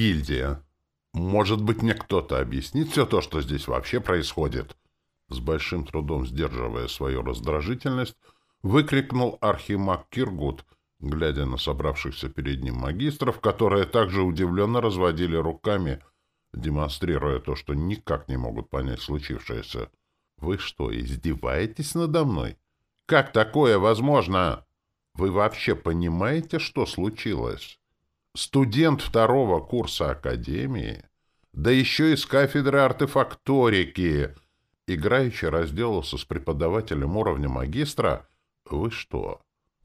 гильдия. Может быть, мне кто-то объяснит все то, что здесь вообще происходит? С большим трудом сдерживая свою раздражительность, выкрикнул архимаг Киргут, глядя на собравшихся перед ним магистров, которые также удивленно разводили руками, демонстрируя то, что никак не могут понять случившееся. «Вы что, издеваетесь надо мной? Как такое возможно? Вы вообще понимаете, что случилось? Студент второго курса Академии, да еще из кафедры артефакторики, играючи разделался с преподавателем уровня магистра, вы что,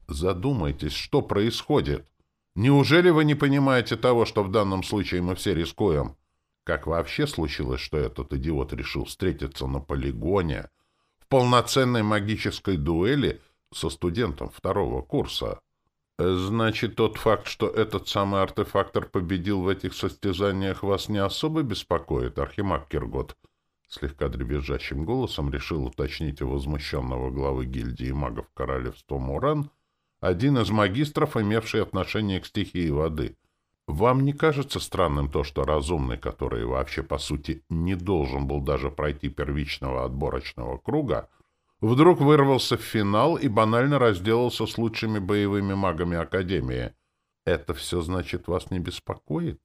задумайтесь, что происходит? Неужели вы не понимаете того, что в данном случае мы все рискуем? Как вообще случилось, что этот идиот решил встретиться на полигоне в полноценной магической дуэли со студентом второго курса? Значит, тот факт, что этот самый артефактор победил в этих состязаниях, вас не особо беспокоит, Архимаг Киргот? Слегка дребезжащим голосом решил уточнить у возмущенного главы гильдии магов королевства Муран один из магистров, имевший отношение к стихии воды — вам не кажется странным то, что разумный, который вообще, по сути, не должен был даже пройти первичного отборочного круга, вдруг вырвался в финал и банально разделался с лучшими боевыми магами Академии? Это все, значит, вас не беспокоит?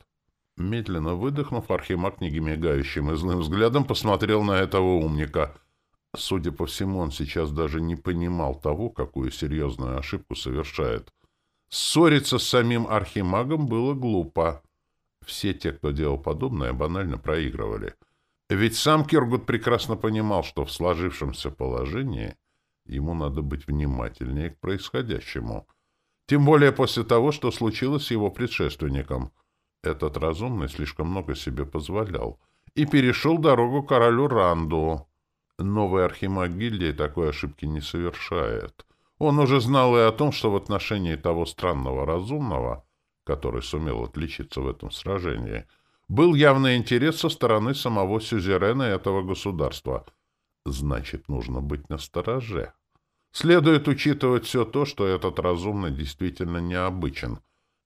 Медленно выдохнув, Архимаг негимигающим и злым взглядом посмотрел на этого умника. Судя по всему, он сейчас даже не понимал того, какую серьезную ошибку совершает — Ссориться с самим архимагом было глупо. Все те, кто делал подобное, банально проигрывали. Ведь сам Киргут прекрасно понимал, что в сложившемся положении ему надо быть внимательнее к происходящему. Тем более после того, что случилось с его предшественником. Этот разумный слишком много себе позволял и перешел дорогу королю Ранду. Новый архимаг гильдии такой ошибки не совершает — он уже знал и о том, что в отношении того странного разумного, который сумел отличиться в этом сражении, был явный интерес со стороны самого сюзерена этого государства. Значит, нужно быть настороже. Следует учитывать все то, что этот разумный действительно необычен.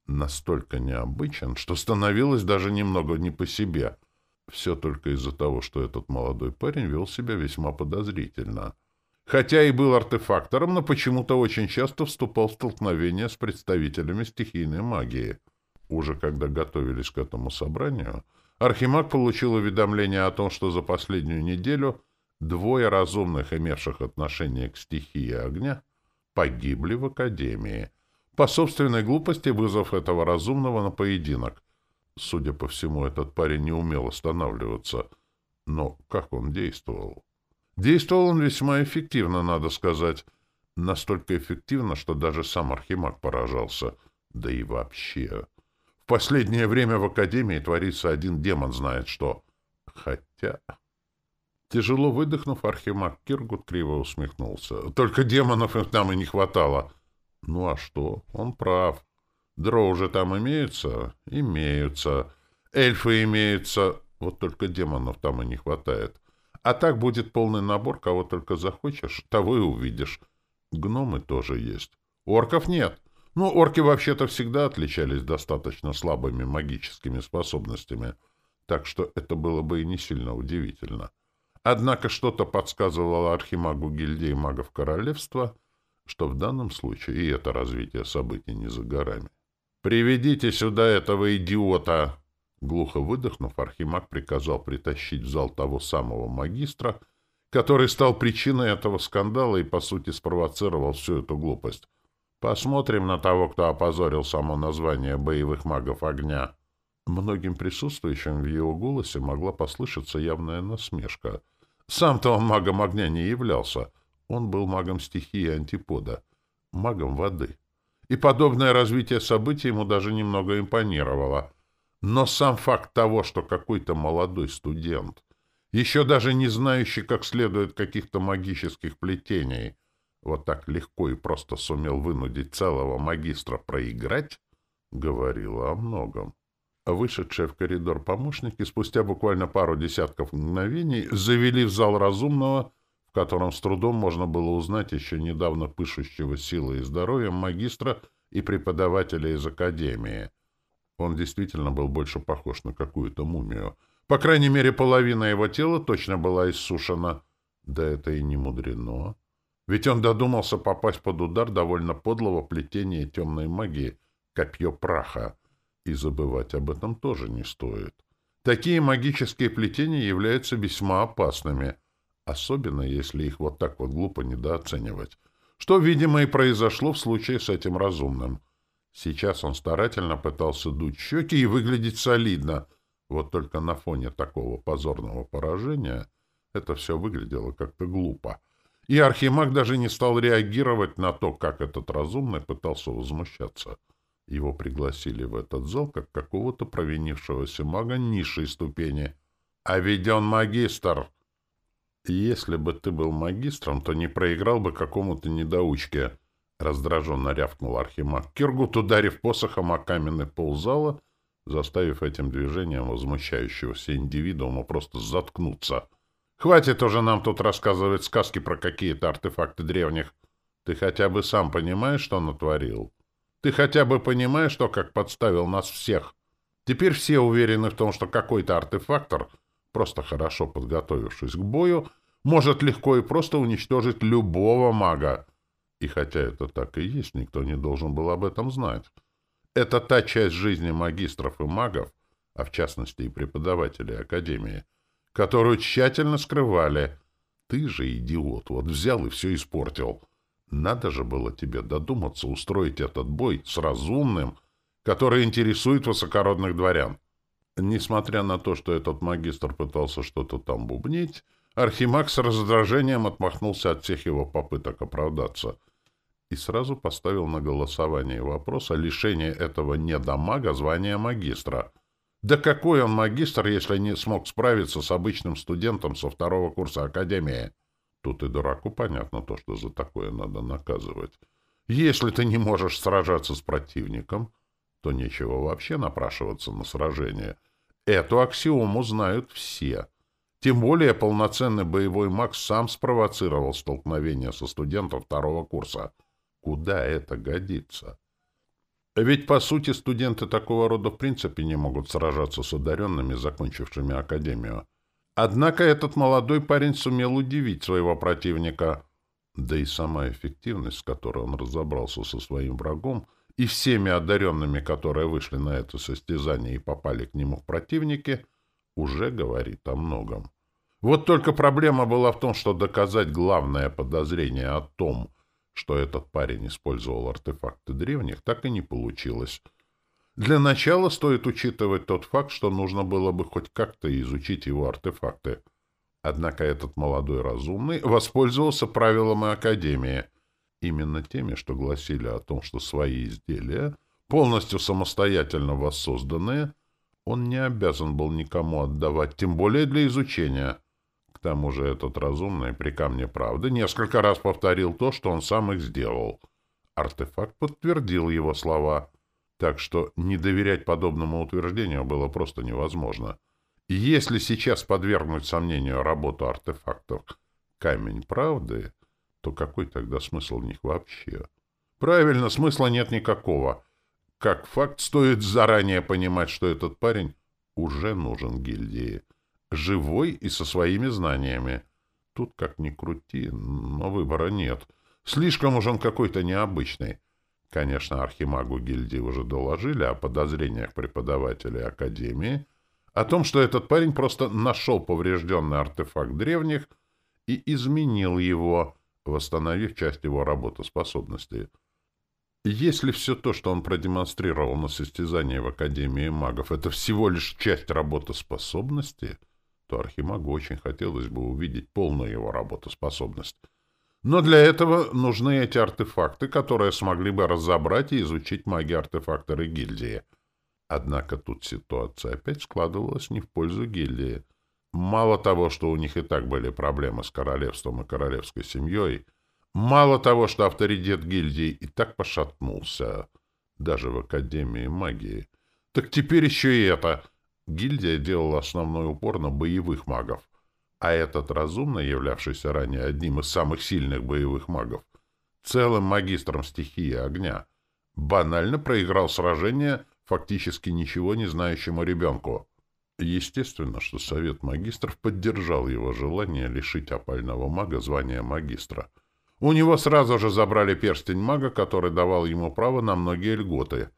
Настолько необычен, что становилось даже немного не по себе. Все только из-за того, что этот молодой парень вел себя весьма подозрительно — Хотя и был артефактором, но почему-то очень часто вступал в столкновение с представителями стихийной магии. Уже когда готовились к этому собранию, Архимаг получил уведомление о том, что за последнюю неделю двое разумных, имевших отношение к стихии огня, погибли в Академии, по собственной глупости вызвав этого разумного на поединок. Судя по всему, этот парень не умел останавливаться. Но как он действовал? Действовал он весьма эффективно, надо сказать. Настолько эффективно, что даже сам Архимаг поражался. Да и вообще. Последнее время в Академии творится один демон знает что. Хотя... Тяжело выдохнув, Архимаг Киргут криво усмехнулся. Только демонов нам и не хватало. Ну а что? Он прав. Дро уже там имеются? Имеются. Эльфы имеются. Вот только демонов там и не хватает. А так будет полный набор, кого только захочешь, того и увидишь. Гномы тоже есть. Орков нет. Ну, орки вообще-то всегда отличались достаточно слабыми магическими способностями, так что это было бы и не сильно удивительно. Однако что-то подсказывало архимагу гильдии магов королевства, что в данном случае и это развитие событий не за горами. «Приведите сюда этого идиота!» Глухо выдохнув, Архимаг приказал притащить в зал того самого магистра, который стал причиной этого скандала и, по сути, спровоцировал всю эту глупость. Посмотрим на того, кто опозорил само название боевых магов огня. Многим присутствующим в его голосе могла послышаться явная насмешка. Сам-то он магом огня не являлся. Он был магом стихии антипода, магом воды. И подобное развитие событий ему даже немного импонировало — но сам факт того, что какой-то молодой студент, еще даже не знающий как следует каких-то магических плетений, вот так легко и просто сумел вынудить целого магистра проиграть, говорило о многом. Вышедшие в коридор помощники спустя буквально пару десятков мгновений завели в зал разумного, в котором с трудом можно было узнать еще недавно пышущего силой и здоровьем магистра и преподавателя из академии — Он действительно был больше похож на какую-то мумию. По крайней мере, половина его тела точно была иссушена. Да это и не мудрено. Ведь он додумался попасть под удар довольно подлого плетения темной магии, копье праха. И забывать об этом тоже не стоит. Такие магические плетения являются весьма опасными, особенно если их вот так вот глупо недооценивать. Что, видимо, и произошло в случае с этим разумным. Сейчас он старательно пытался дуть щеки и выглядеть солидно. Вот только на фоне такого позорного поражения это все выглядело как-то глупо. И Архимаг даже не стал реагировать на то, как этот разумный пытался возмущаться. Его пригласили в этот зал как какого-то провинившегося мага низшей ступени. А ведь он магистр! Если бы ты был магистром, то не проиграл бы какому-то недоучке. Раздраженно рявкнул Архимаг Киргут, ударив посохом о каменный пол зала, заставив этим движением возмущающегося индивидуума просто заткнуться. «Хватит уже нам тут рассказывать сказки про какие-то артефакты древних. Ты хотя бы сам понимаешь, что натворил?» Ты хотя бы понимаешь, что как подставил нас всех? Теперь все уверены в том, что какой-то артефактор, просто хорошо подготовившись к бою, может легко и просто уничтожить любого мага. И хотя это так и есть, никто не должен был об этом знать. Это та часть жизни магистров и магов, а в частности и преподавателей Академии, которую тщательно скрывали. Ты же, идиот, вот взял и все испортил. Надо же было тебе додуматься устроить этот бой с разумным, который интересует высокородных дворян. Несмотря на то, что этот магистр пытался что-то там бубнить, Архимаг с раздражением отмахнулся от всех его попыток оправдаться и сразу поставил на голосование вопрос о лишении этого недомага звания магистра. Да какой он магистр, если не смог справиться с обычным студентом со второго курса Академии? Тут и дураку понятно то, что за такое надо наказывать. Если ты не можешь сражаться с противником, то нечего вообще напрашиваться на сражение. Эту аксиому знают все. Тем более полноценный боевой маг сам спровоцировал столкновение со студентом второго курса. Куда это годится? Ведь, по сути, студенты такого рода в принципе не могут сражаться с одаренными, закончившими академию. Однако этот молодой парень сумел удивить своего противника. Да и сама эффективность, с которой он разобрался со своим врагом, и всеми одаренными, которые вышли на это состязание и попали к нему в противники, уже говорит о многом. Вот только проблема была в том, что доказать главное подозрение о том, что этот парень использовал артефакты древних, так и не получилось — для начала стоит учитывать тот факт, что нужно было бы хоть как-то изучить его артефакты. Однако этот молодой разумный воспользовался правилами Академии, именно теми, что гласили о том, что свои изделия, полностью самостоятельно воссозданные, он не обязан был никому отдавать, тем более для изучения. Тому же этот разумный при камне правды несколько раз повторил то, что он сам их сделал. Артефакт подтвердил его слова — так что не доверять подобному утверждению было просто невозможно. И если сейчас подвергнуть сомнению работу артефактов «Камень правды», то какой тогда смысл в них вообще? Правильно, смысла нет никакого. Как факт, стоит заранее понимать, что этот парень уже нужен гильдии. Живой и со своими знаниями. Тут как ни крути, но выбора нет. Слишком уж он какой-то необычный. Конечно, архимагу гильдии уже доложили о подозрениях преподавателей Академии, о том, что этот парень просто нашел поврежденный артефакт древних и изменил его, восстановив часть его работоспособности. Если все то, что он продемонстрировал на состязании в Академии магов, это всего лишь часть работоспособности, то Архимагу очень хотелось бы увидеть полную его работоспособность — но для этого нужны эти артефакты, которые смогли бы разобрать и изучить маги-артефакторы гильдии. Однако тут ситуация опять складывалась не в пользу гильдии. Мало того, что у них и так были проблемы с королевством и королевской семьей, мало того, что авторитет гильдии и так пошатнулся, даже в Академии магии, так теперь еще и это. Гильдия делала основной упор на боевых магов — а этот разумный, являвшийся ранее одним из самых сильных боевых магов, целым магистром стихии огня, банально проиграл сражение фактически ничего не знающему ребенку. Естественно, что Совет магистров поддержал его желание лишить опального мага звания магистра. У него сразу же забрали перстень мага, который давал ему право на многие льготы,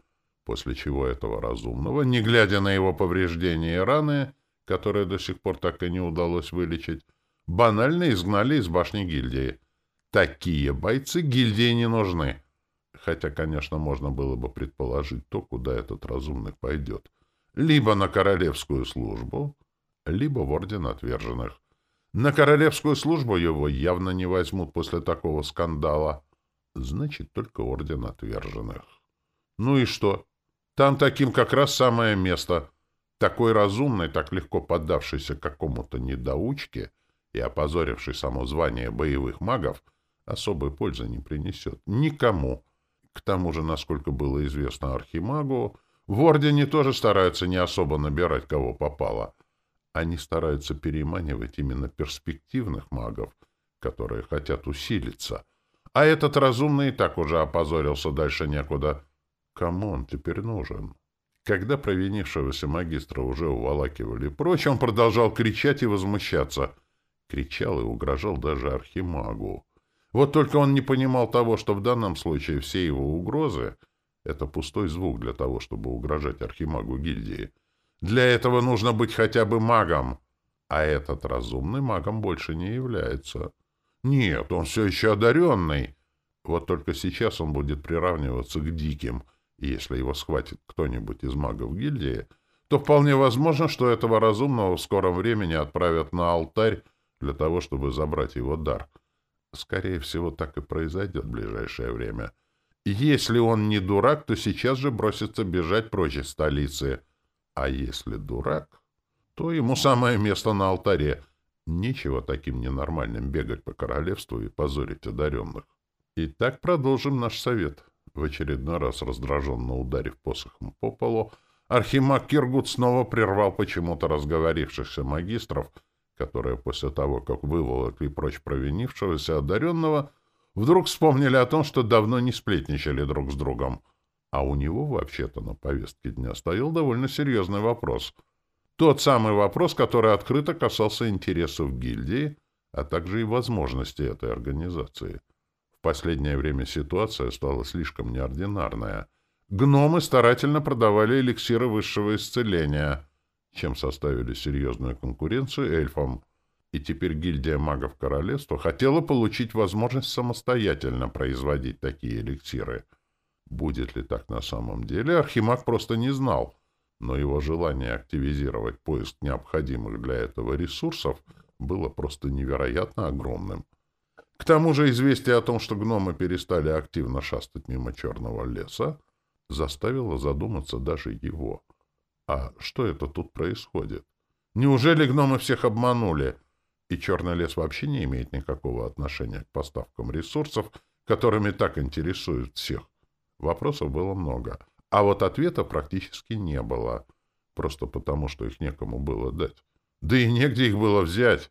после чего этого разумного, не глядя на его повреждения и раны, которые до сих пор так и не удалось вылечить, банально изгнали из башни гильдии. Такие бойцы гильдии не нужны. Хотя, конечно, можно было бы предположить то, куда этот разумный пойдет. Либо на королевскую службу, либо в орден отверженных. На королевскую службу его явно не возьмут после такого скандала. Значит, только орден отверженных. Ну и что? Там таким как раз самое место. Такой разумный, так легко поддавшийся какому-то недоучке и опозоривший само звание боевых магов, особой пользы не принесет. Никому. К тому же, насколько было известно Архимагу, в Ордене тоже стараются не особо набирать, кого попало. Они стараются переманивать именно перспективных магов, которые хотят усилиться. А этот разумный так уже опозорился дальше некуда. Кому он теперь нужен? Когда провинившегося магистра уже уволакивали прочь, он продолжал кричать и возмущаться. Кричал и угрожал даже архимагу. Вот только он не понимал того, что в данном случае все его угрозы — это пустой звук для того, чтобы угрожать архимагу гильдии. Для этого нужно быть хотя бы магом, а этот разумный магом больше не является. Нет, он все еще одаренный. Вот только сейчас он будет приравниваться к диким, и если его схватит кто-нибудь из магов гильдии, то вполне возможно, что этого разумного в скором времени отправят на алтарь для того, чтобы забрать его дар — Скорее всего, так и произойдет в ближайшее время. Если он не дурак, то сейчас же бросится бежать прочь из столицы. А если дурак, то ему самое место на алтаре. Нечего таким ненормальным бегать по королевству и позорить одаренных. Итак, продолжим наш совет. В очередной раз раздраженно ударив посохом по полу, Архимаг Киргут снова прервал почему-то разговорившихся магистров — которые после того, как выволокли прочь провинившегося одаренного, вдруг вспомнили о том, что давно не сплетничали друг с другом. А у него вообще-то на повестке дня стоял довольно серьезный вопрос. Тот самый вопрос, который открыто касался интересов гильдии, а также и возможностей этой организации. Последнее время ситуация стала слишком неординарная. Гномы старательно продавали эликсиры высшего исцеления — чем составили серьезную конкуренцию эльфам. И теперь гильдия магов королевства хотела получить возможность самостоятельно производить такие эликсиры. Будет ли так на самом деле, Архимаг просто не знал, но его желание активизировать поиск необходимых для этого ресурсов было просто невероятно огромным. К тому же известие о том, что гномы перестали активно шастать мимо черного леса, заставило задуматься даже его — а что это тут происходит? Неужели гномы всех обманули? И черный лес вообще не имеет никакого отношения к поставкам ресурсов, которыми так интересуют всех? Вопросов было много. А вот ответа практически не было. Просто потому, что их некому было дать. Да и негде их было взять.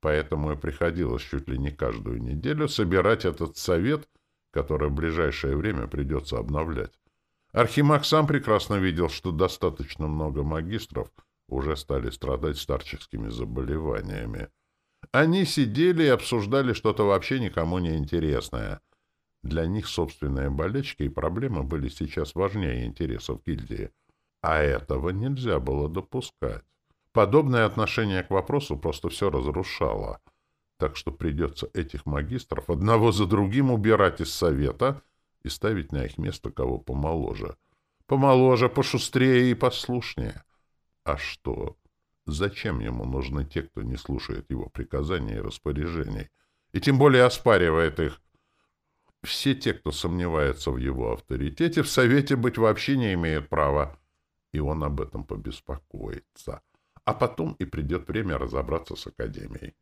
Поэтому и приходилось чуть ли не каждую неделю собирать этот совет, который в ближайшее время придется обновлять. Архимаг сам прекрасно видел, что достаточно много магистров уже стали страдать старческими заболеваниями. Они сидели и обсуждали что-то вообще никому не интересное. Для них собственные болечки и проблемы были сейчас важнее интересов гильдии. А этого нельзя было допускать. Подобное отношение к вопросу просто все разрушало. Так что придется этих магистров одного за другим убирать из совета — и ставить на их место кого помоложе. Помоложе, пошустрее и послушнее. А что? Зачем ему нужны те, кто не слушает его приказаний и распоряжений, и тем более оспаривает их? Все те, кто сомневается в его авторитете, в Совете быть вообще не имеют права. И он об этом побеспокоится. А потом и придет время разобраться с Академией.